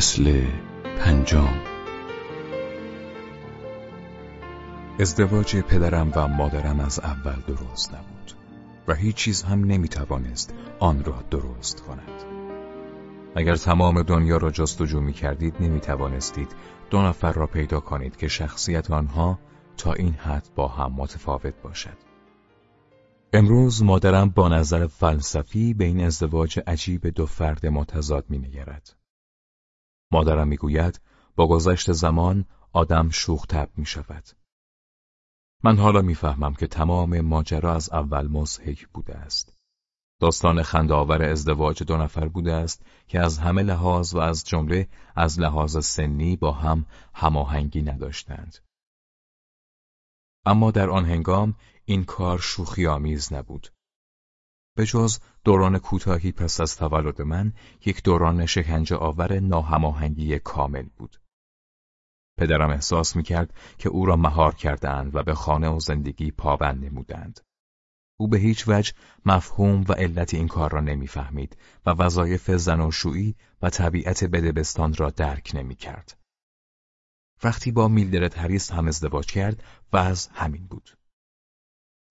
فصل پنجم. ازدواج پدرم و مادرم از اول درست نبود و هیچ چیز هم نمی‌توانست آن را درست کند. اگر تمام دنیا را جستجو می کردید نمی توانستید دو نفر را پیدا کنید که شخصیت آنها تا این حد با هم متفاوت باشد. امروز مادرم با نظر فلسفی به این ازدواج عجیب دو فرد متضاد می نگرد. مادرم می‌گوید با گذشت زمان آدم شوخ تب می شود. من حالا می‌فهمم که تمام ماجرا از اول مزهک بوده است. داستان خندآور ازدواج دو نفر بوده است که از همه لحاظ و از جمله از لحاظ سنی با هم هماهنگی نداشتند. اما در آن هنگام این کار شوخی آمیز نبود. به جز دوران کوتاهی پس از تولد من یک دوران شکنجه آور ناهماهنگی کامل بود. پدرم احساس می‌کرد که او را مهار کردند و به خانه و زندگی پابند نمودند. او به هیچ وجه مفهوم و علت این کار را نمی‌فهمید و وظایف زناشویی و طبیعت بدبستان را درک نمی‌کرد. وقتی با میلدرد هریس هم ازدواج کرد از همین بود.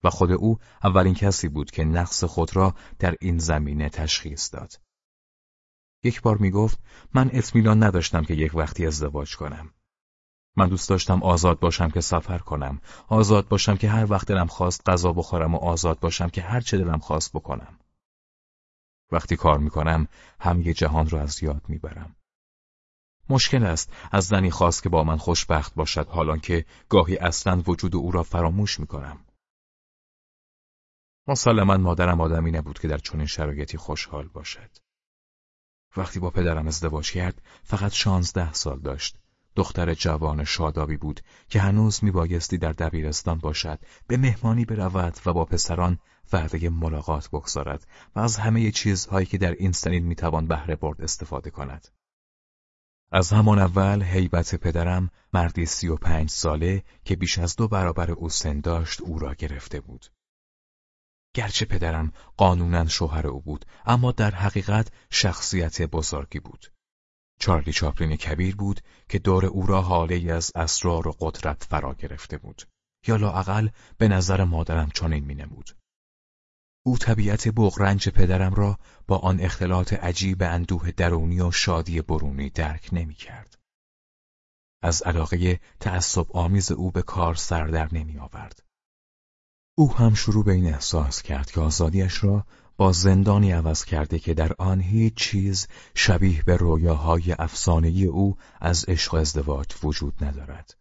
و خود او اولین کسی بود که نقص خود را در این زمینه تشخیص داد. یک بار می گفت من اطمینان نداشتم که یک وقتی ازدواج کنم. من دوست داشتم آزاد باشم که سفر کنم، آزاد باشم که هر وقت دلم خواست غذا بخورم و آزاد باشم که هر چه دلم خواست بکنم. وقتی کار می‌کنم همه جهان را از یاد می‌برم. مشکل است از زنی خواست که با من خوشبخت باشد حالان که گاهی اصلا وجود او را فراموش می‌کنم. مسلما مادرم آدمی نبود که در چنین شرایطی خوشحال باشد. وقتی با پدرم ازدواج کرد فقط شانزده سال داشت. دختر جوان شادابی بود که هنوز میبایستی در دبیرستان باشد به مهمانی برود و با پسران وعده ملاقات بگذارد و از همه چیزهایی که در این سنین می‌توان بهره برد استفاده کند. از همان اول هیبت پدرم مردی سی و پنج ساله که بیش از دو برابر او سن داشت او را گرفته بود. گرچه پدرم قانونا شوهر او بود اما در حقیقت شخصیت بزرگی بود. چارلی چاپلین کبیر بود که دور او را حاله از اسرار و قدرت فرا گرفته بود. یا لااقل به نظر مادرم چنین مینمود. او طبیعت بغرنج پدرم را با آن اختلاط عجیب اندوه درونی و شادی برونی درک نمی کرد. از علاقه تعصب آمیز او به کار سردر نمی آورد. او هم شروع به این احساس کرد که آزادیش را با زندانی عوض کرده که در آن هیچ چیز شبیه به رویاهای افسانه‌ای او از عشق ازدواج وجود ندارد.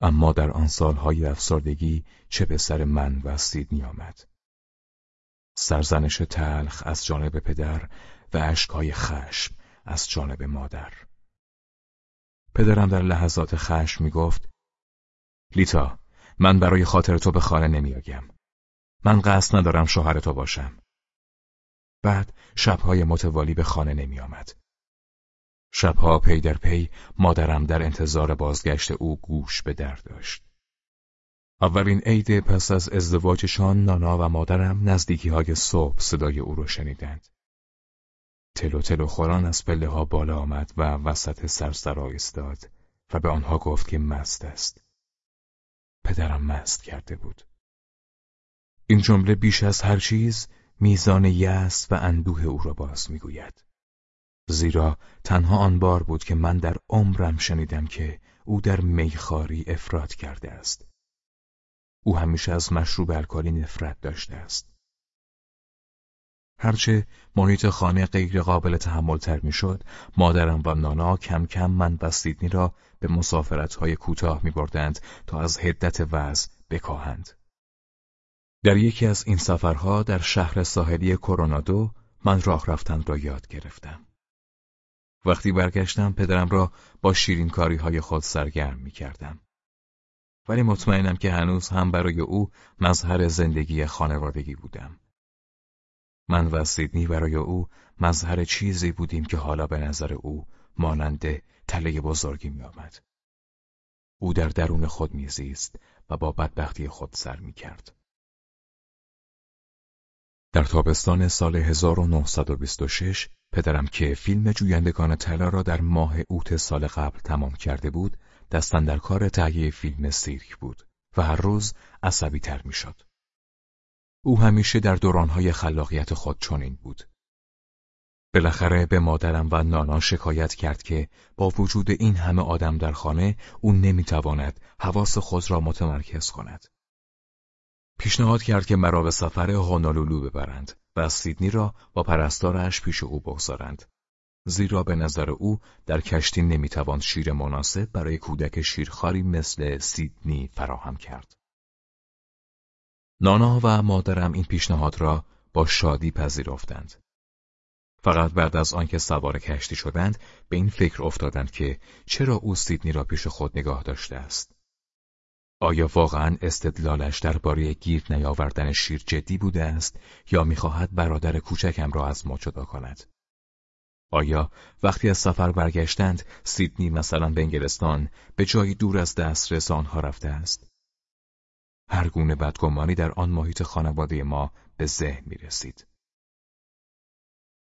اما در آن سالهای افسردگی چه به سر من و سیدنی آمد. سرزنش تلخ از جانب پدر و اشکهای خشم از جانب مادر. پدرم در لحظات خشم می گفت لیتا من برای خاطر تو به خانه نمیآیم. من قصد ندارم شوهر تو باشم. بعد شبهای متوالی به خانه نمی آمد. شبها پی در پی مادرم در انتظار بازگشت او گوش به در داشت. اولین عید پس از ازدواجشان نانا و مادرم نزدیکی های صبح صدای او را شنیدند. تلو تلو خوران از پله ها بالا آمد و وسط سرسرا ایستاد و به آنها گفت که مست است. پدرم مست کرده بود. این جمله بیش از هر چیز میزان یأس و اندوه او را باز می‌گوید. زیرا تنها آن بار بود که من در عمرم شنیدم که او در میخاری افراد کرده است. او همیشه از مشروب الکلی نفرت داشته است. هرچه محیط خانه غیر قابل تحمل تر می شد، مادرم و نانا کم کم من و سیدنی را به مسافرت های کوتاه می بردند تا از هدت وضع بکاهند. در یکی از این سفرها در شهر ساحلی کرونادو من راه رفتن را یاد گرفتم. وقتی برگشتم پدرم را با شیرینکاری های خود سرگرم می کردم. ولی مطمئنم که هنوز هم برای او مظهر زندگی خانوادگی بودم. من و سیدنی برای او مظهر چیزی بودیم که حالا به نظر او مانند تله بزرگی می آمد. او در درون خود میزیست و با بدبختی خود سر می کرد. در تابستان سال 1926 پدرم که فیلم جویندگان طلا را در ماه اوت سال قبل تمام کرده بود دستن در کار تهیه فیلم سیرک بود و هر روز عصبی تر می شد. او همیشه در دورانهای خلاقیت خود چنین بود. بالاخره به مادرم و نانا شکایت کرد که با وجود این همه آدم در خانه او نمی‌تواند حواس خود را متمرکز کند. پیشنهاد کرد که مرا به سفر هانالولو ببرند و سیدنی را با پرستارش پیش او بگذارند. زیرا به نظر او در کشتی نمی‌توان شیر مناسب برای کودک شیرخواری مثل سیدنی فراهم کرد. نانا و مادرم این پیشنهاد را با شادی پذیرفتند. فقط بعد از آنکه سوار کشتی شدند به این فکر افتادند که چرا او سیدنی را پیش خود نگاه داشته است. آیا واقعا استدلالش درباره گیر نیاوردن شیر جدی بوده است یا می‌خواهد برادر کوچکم را از ما جدا کند؟ آیا وقتی از سفر برگشتند سیدنی مثلا به انگلستان به جایی دور از دسترس آنها رفته است؟ هر گونه بدگمانی در آن محیط خانواده ما به ذهن می رسید.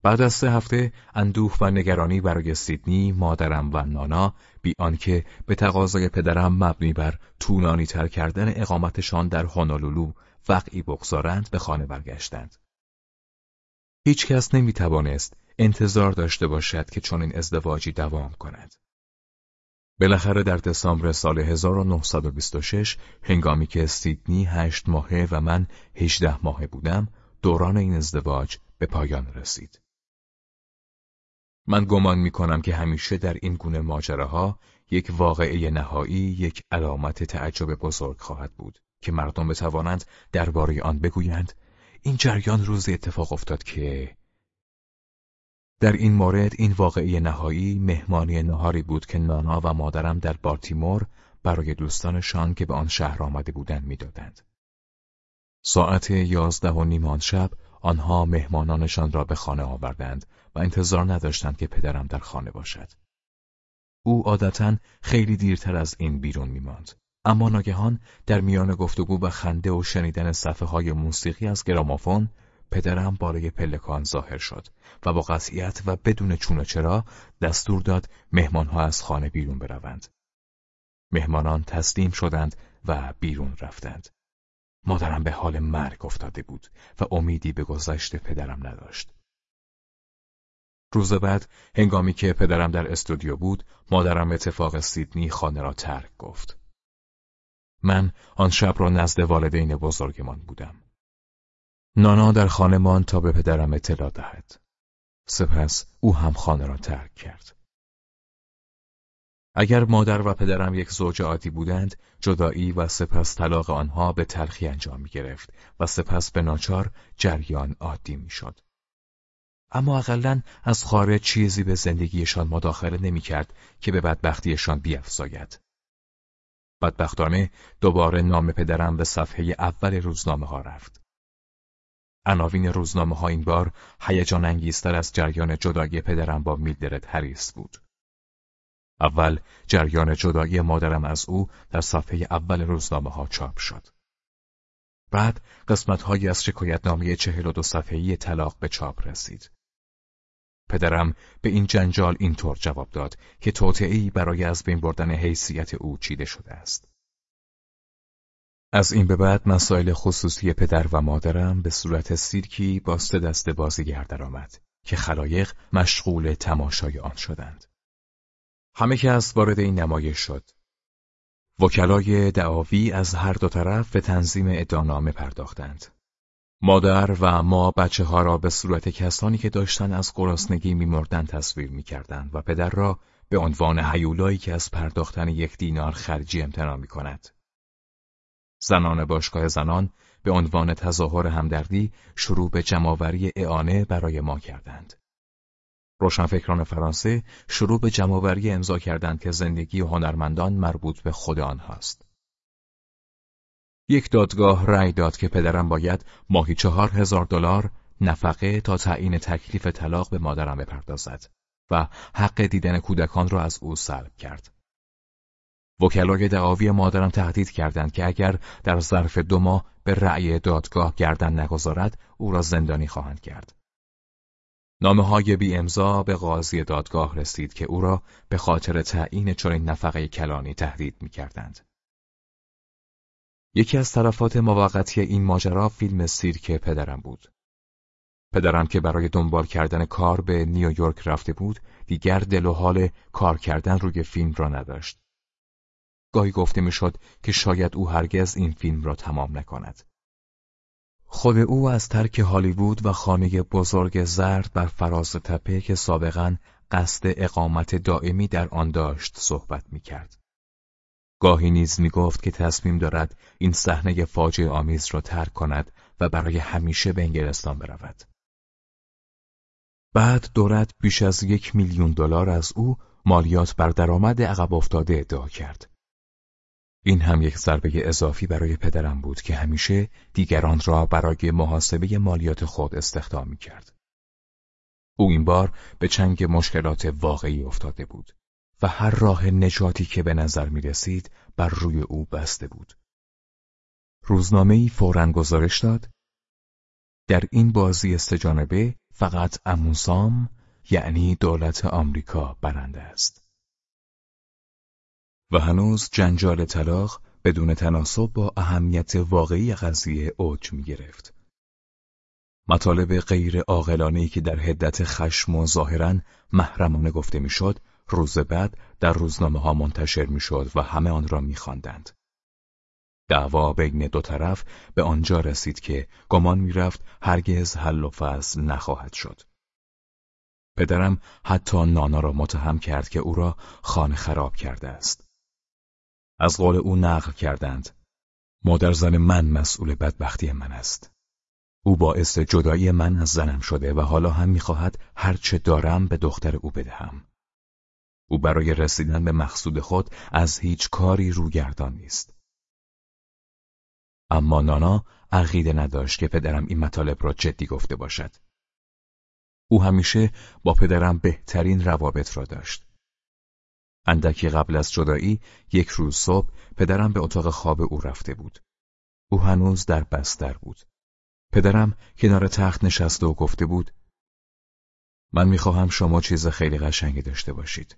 بعد از سه هفته اندوه و نگرانی برای سیدنی، مادرم و نانا بی آنکه به تقاضای پدرم مبنی بر طولانی تر کردن اقامتشان در هونولولو وقعی بگذارند به خانه برگشتند. هیچ کس نمی توانست انتظار داشته باشد که چنین ازدواجی دوام کند. بالاخره در دسامبر سال 1926 هنگامی که سیدنی هشت ماهه و من هجده ماهه بودم دوران این ازدواج به پایان رسید. من گمان می کنم که همیشه در این گونه ماجراها یک واقعه نهایی یک علامت تعجب بزرگ خواهد بود که مردم بتوانند درباره آن بگویند این جریان روز اتفاق افتاد که در این مورد این واقعی نهایی مهمانی نهاری بود که نانا و مادرم در بارتیمور برای دوستانشان که به آن شهر آمده بودند می‌دادند. ساعت یازده و نیم آن شب آنها مهمانانشان را به خانه آوردند و انتظار نداشتند که پدرم در خانه باشد. او عادتا خیلی دیرتر از این بیرون میماند. اما ناگهان در میان گفتگو و خنده و شنیدن صفحه های موسیقی از گرامافون پدرم بالای پلکان ظاهر شد و با قطعیت و بدون چون و چرا دستور داد مهمانها از خانه بیرون بروند. مهمانان تسلیم شدند و بیرون رفتند. مادرم به حال مرگ افتاده بود و امیدی به گذشت پدرم نداشت. روز بعد هنگامی که پدرم در استودیو بود مادرم اتفاق سیدنی خانه را ترک گفت. من آن شب را نزد والدین بزرگمان بودم. نانا در خانه مان تا به پدرم اطلاع دهد. سپس او هم خانه را ترک کرد. اگر مادر و پدرم یک زوج عادی بودند، جدایی و سپس طلاق آنها به تلخی انجام می گرفت و سپس به ناچار جریان عادی می شد. اما اقلا از خارج چیزی به زندگیشان مداخله نمی کرد که به بدبختیشان بیافزاید. بدبختانه دوباره نام پدرم به صفحه اول روزنامه ها رفت. عناوین روزنامه ها این بار هیجان انگیزتر از جریان جدایی پدرم با میلدرد هریس بود. اول جریان جدایی مادرم از او در صفحه اول روزنامه ها چاپ شد. بعد قسمت از شکایتنامه چهل و دو صفحه‌ای طلاق به چاپ رسید. پدرم به این جنجال اینطور جواب داد که توطئه‌ای برای از بین بردن حیثیت او چیده شده است. از این به بعد مسائل خصوصی پدر و مادرم به صورت سیرکی با سه دست بازیگر درآمد که خلایق مشغول تماشای آن شدند. همه کس وارد این نمایش شد. وکلای دعاوی از هر دو طرف به تنظیم ادانامه پرداختند. مادر و ما بچه ها را به صورت کسانی که داشتن از گرسنگی میمردن تصویر می‌کردند و پدر را به عنوان حیولایی که از پرداختن یک دینار خرجی امتناع می کند. زنان باشگاه زنان به عنوان تظاهر همدردی شروع به جمعآوری اعانه برای ما کردند. روشنفکران فرانسه شروع به جمعآوری امضا کردند که زندگی هنرمندان مربوط به خود آنهاست. یک دادگاه رأی داد که پدرم باید ماهی چهار هزار دلار نفقه تا تعیین تکلیف طلاق به مادرم بپردازد و حق دیدن کودکان را از او سلب کرد. وکلای دعاوی مادرم تهدید کردند که اگر در ظرف دو ماه به رأی دادگاه گردن نگذارد او را زندانی خواهند کرد. نامه های بی امضا به قاضی دادگاه رسید که او را به خاطر تعیین چنین نفقه کلانی تهدید می کردند. یکی از طرفات موقتی این ماجرا فیلم سیرک پدرم بود. پدرم که برای دنبال کردن کار به نیویورک رفته بود، دیگر دل و حال کار کردن روی فیلم را نداشت. گاهی گفته می‌شد که شاید او هرگز این فیلم را تمام نکند. خود او از ترک هالیوود و خانه بزرگ زرد بر فراز تپه که سابقا قصد اقامت دائمی در آن داشت صحبت می کرد. گاهی نیز می گفت که تصمیم دارد این صحنه فاجعه آمیز را ترک کند و برای همیشه به انگلستان برود. بعد دولت بیش از یک میلیون دلار از او مالیات بر درآمد عقب افتاده ادعا کرد. این هم یک ضربه اضافی برای پدرم بود که همیشه دیگران را برای محاسبه مالیات خود استخدام می کرد. او این بار به چنگ مشکلات واقعی افتاده بود و هر راه نجاتی که به نظر می رسید بر روی او بسته بود. روزنامه ای فوراً گزارش داد در این بازی استجانبه فقط اموسام یعنی دولت آمریکا برنده است. و هنوز جنجال طلاق بدون تناسب با اهمیت واقعی قضیه اوج می گرفت. مطالب غیر ای که در حدت خشم و ظاهرا محرمانه گفته می‌شد روز بعد در روزنامه ها منتشر می‌شد و همه آن را میخواندند. دعوا بین دو طرف به آنجا رسید که گمان می‌رفت هرگز حل و فصل نخواهد شد. پدرم حتی نانا را متهم کرد که او را خانه خراب کرده است. از قول او نقل کردند. مادر زن من مسئول بدبختی من است. او باعث جدایی من از زنم شده و حالا هم می‌خواهد هرچه دارم به دختر او بدهم. او برای رسیدن به مقصود خود از هیچ کاری روگردان نیست. اما نانا عقیده نداشت که پدرم این مطالب را جدی گفته باشد. او همیشه با پدرم بهترین روابط را داشت. اندکی قبل از جدایی یک روز صبح پدرم به اتاق خواب او رفته بود. او هنوز در بستر بود. پدرم کنار تخت نشسته و گفته بود من می‌خواهم شما چیز خیلی قشنگی داشته باشید.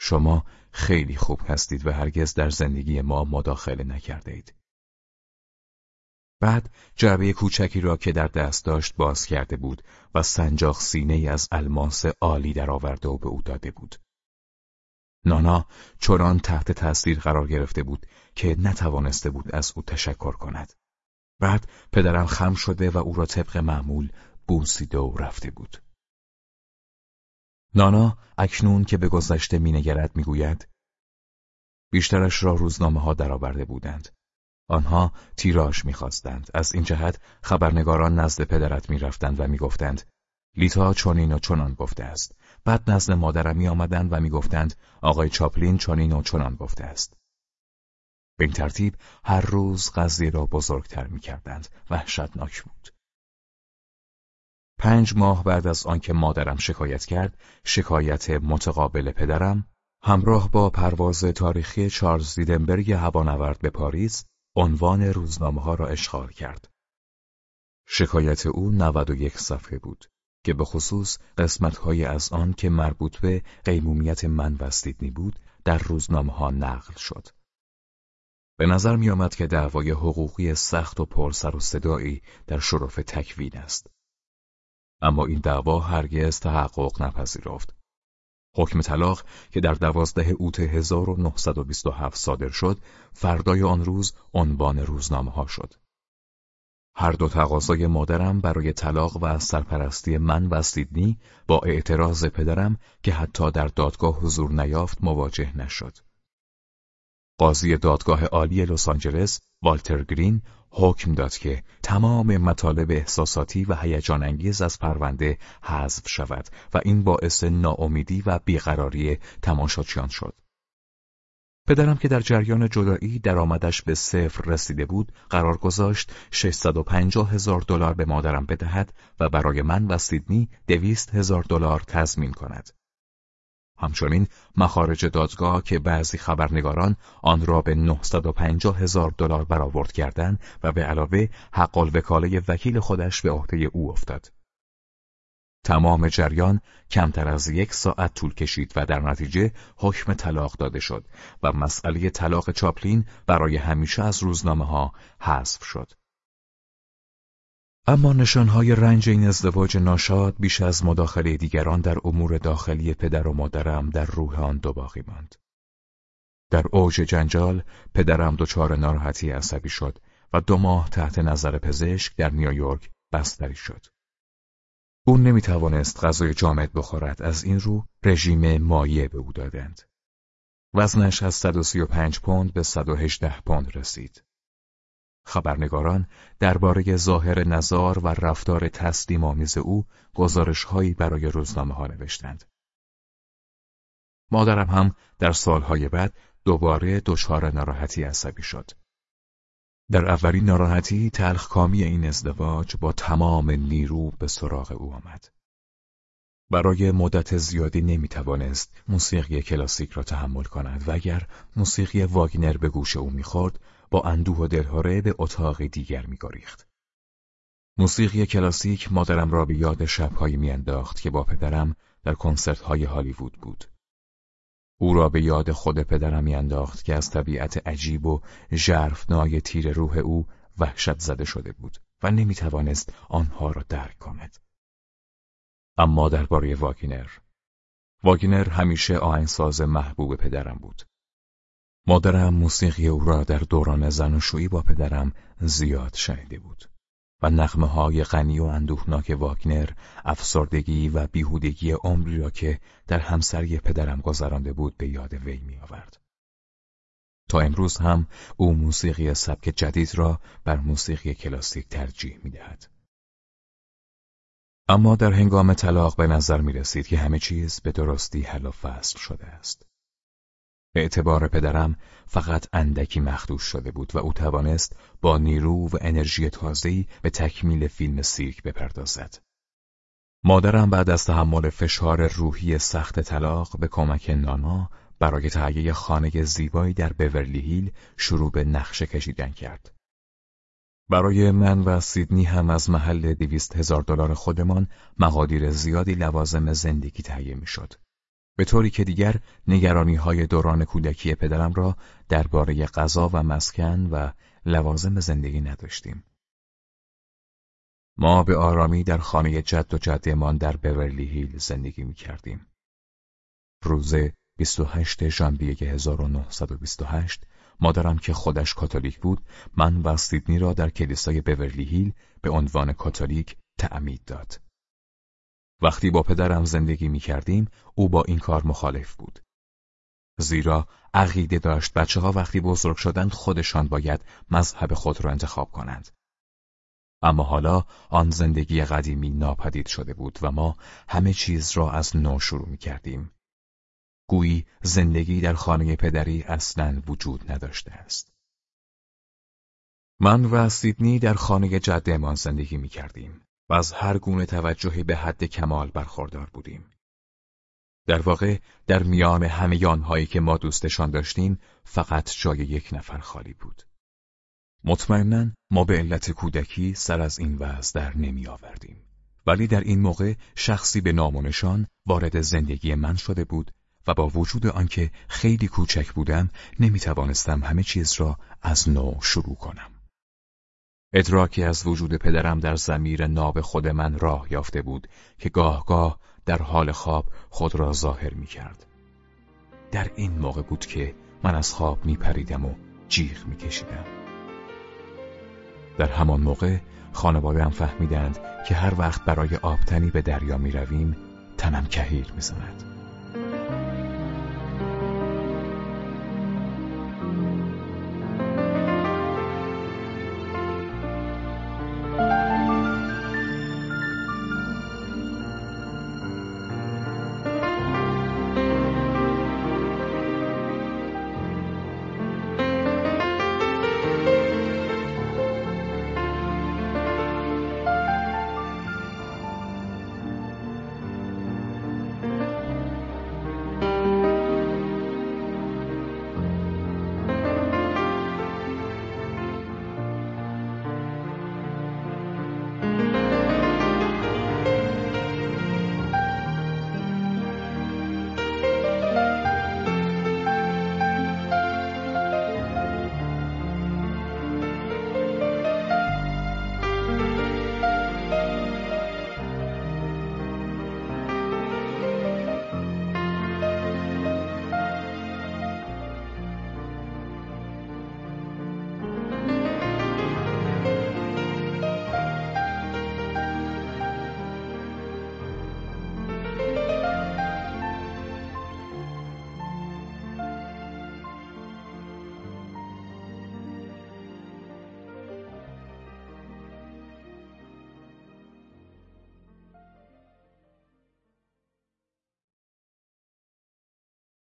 شما خیلی خوب هستید و هرگز در زندگی ما مداخله نکرده اید. بعد جعبه کوچکی را که در دست داشت باز کرده بود و سنجاق سینه از الماس عالی درآورده و به او داده بود. نانا چران تحت تاثیر قرار گرفته بود که نتوانسته بود از او تشکر کند. بعد پدرم خم شده و او را طبق معمول بوسیده و رفته بود. نانا اکنون که به گذشته مینگرد می‌گوید بیشترش را روزنامه ها درآورده بودند. آنها تیراژ می‌خواستند. از این جهت خبرنگاران نزد پدرت می‌رفتند و می‌گفتند لیتا چنین و چنان گفته است. بعد نزد مادرم می آمدند و می گفتند آقای چاپلین چنین و چنان گفته است. به این ترتیب هر روز قضیه را بزرگتر می کردند. وحشتناک بود. پنج ماه بعد از آنکه مادرم شکایت کرد، شکایت متقابل پدرم، همراه با پرواز تاریخی چارلز دیدنبرگ هوانورد به پاریس، عنوان روزنامه ها را اشغال کرد. شکایت او 91 صفحه بود. که به خصوص قسمتهای از آن که مربوط به قیمومیت من و سیدنی بود در روزنامه ها نقل شد. به نظر می آمد که دعوای حقوقی سخت و پرسر و صدایی در شرف تکوین است. اما این دعوا هرگز تحقق نپذیرفت. حکم طلاق که در دوازده اوت 1927 صادر شد، فردای آن روز عنوان روزنامه ها شد. هر دو تقاضای مادرم برای طلاق و سرپرستی من و سیدنی با اعتراض پدرم که حتی در دادگاه حضور نیافت مواجه نشد. قاضی دادگاه عالی لس آنجلس والتر گرین حکم داد که تمام مطالب احساساتی و هیجان انگیز از پرونده حذف شود و این باعث ناامیدی و بیقراری تماشاچیان شد. پدرم که در جریان جدایی درآمدش به صفر رسیده بود قرار گذاشت 650 هزار دلار به مادرم بدهد و برای من و سیدنی دویست هزار دلار تضمین کند. همچنین مخارج دادگاه که بعضی خبرنگاران آن را به 950 هزار دلار برآورد کردند و به علاوه حق الوکاله وکیل خودش به عهده او افتاد. تمام جریان کمتر از یک ساعت طول کشید و در نتیجه حکم طلاق داده شد و مسئله طلاق چاپلین برای همیشه از روزنامه ها حذف شد. اما نشانهای رنج این ازدواج ناشاد بیش از مداخله دیگران در امور داخلی پدر و مادرم در روح آن دو باقی ماند. در اوج جنجال پدرم دچار ناراحتی عصبی شد و دو ماه تحت نظر پزشک در نیویورک بستری شد. او نمی توانست غذای جامد بخورد از این رو رژیم مایع به او دادند. وزنش از 135 پوند به 118 پوند رسید. خبرنگاران درباره ظاهر نزار و رفتار تسلیم آمیز او گزارشهایی برای روزنامه ها نوشتند. مادرم هم در سالهای بعد دوباره دچار ناراحتی عصبی شد. در اولین ناراحتی تلخکامی این ازدواج با تمام نیرو به سراغ او آمد. برای مدت زیادی نمی توانست موسیقی کلاسیک را تحمل کند و اگر موسیقی واگنر به گوش او می‌خورد با اندوه و دلهاره به اتاق دیگر میگریخت. موسیقی کلاسیک مادرم را به یاد شبهایی میانداخت که با پدرم در کنسرت‌های هالیوود بود. او را به یاد خود پدرم میانداخت که از طبیعت عجیب و ژرفنای تیر روح او وحشت زده شده بود و نمی‌توانست آنها را درک کند. اما درباره واگنر واگنر همیشه آهنگساز محبوب پدرم بود. مادرم موسیقی او را در دوران زناشویی با پدرم زیاد شنیده بود. و نغمه های غنی و اندوهناک واگنر افسردگی و بیهودگی عمری را که در همسری پدرم گذرانده بود به یاد وی می آورد. تا امروز هم او موسیقی سبک جدید را بر موسیقی کلاسیک ترجیح می دهد. اما در هنگام طلاق به نظر می رسید که همه چیز به درستی حل و فصل شده است. اعتبار پدرم فقط اندکی مخدوش شده بود و او توانست با نیرو و انرژی تازه‌ای به تکمیل فیلم سیرک بپردازد. مادرم بعد از تحمل فشار روحی سخت طلاق به کمک نانا برای تهیه خانه زیبایی در بورلی هیل شروع به نقشه کشیدن کرد. برای من و سیدنی هم از محل دویست هزار دلار خودمان مقادیر زیادی لوازم زندگی تهیه می‌شد. به طوری که دیگر نگرانی های دوران کودکی پدرم را درباره غذا و مسکن و لوازم زندگی نداشتیم. ما به آرامی در خانه جد و جدهمان در بورلی هیل زندگی می کردیم. روز 28 ژانویه 1928 مادرم که خودش کاتولیک بود من و سیدنی را در کلیسای بورلی هیل به عنوان کاتولیک تعمید داد. وقتی با پدرم زندگی می کردیم او با این کار مخالف بود. زیرا عقیده داشت بچه ها وقتی بزرگ شدند خودشان باید مذهب خود را انتخاب کنند. اما حالا آن زندگی قدیمی ناپدید شده بود و ما همه چیز را از نو شروع می کردیم. گویی زندگی در خانه پدری اصلا وجود نداشته است. من و سیدنی در خانه جدهمان زندگی می کردیم. و از هر گونه توجهی به حد کمال برخوردار بودیم. در واقع در میان همه آنهایی که ما دوستشان داشتیم فقط جای یک نفر خالی بود. مطمئنا ما به علت کودکی سر از این وضع در نمی آوردیم. ولی در این موقع شخصی به نامونشان وارد زندگی من شده بود و با وجود آنکه خیلی کوچک بودم نمی توانستم همه چیز را از نو شروع کنم. ادراکی از وجود پدرم در زمیر ناب خود من راه یافته بود که گاه گاه در حال خواب خود را ظاهر می کرد. در این موقع بود که من از خواب می پریدم و جیغ می کشیدم. در همان موقع خانوادهام فهمیدند که هر وقت برای آبتنی به دریا می رویم تنم کهیر می زند.